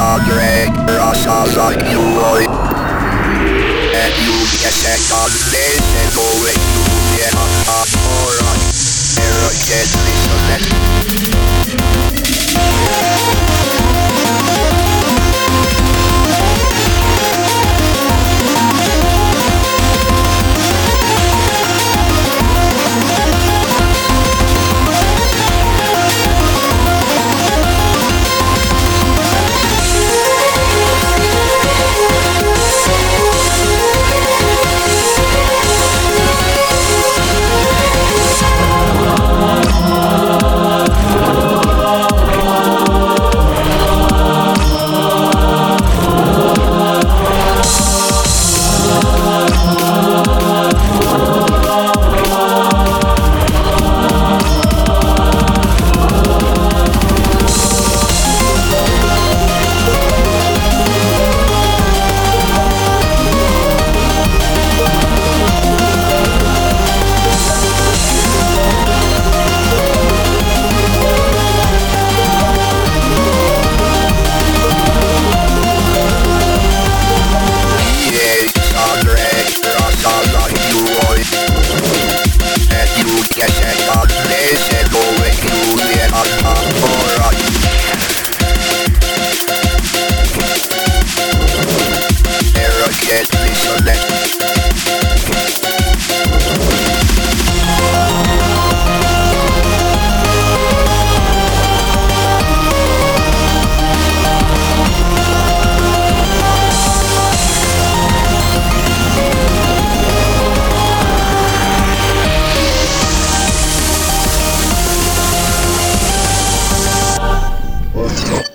Rasa Greg, Rasa Zajuoj And you get second days and go with you Yeah, ha, alright. Error, get listen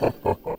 Ha ha ha.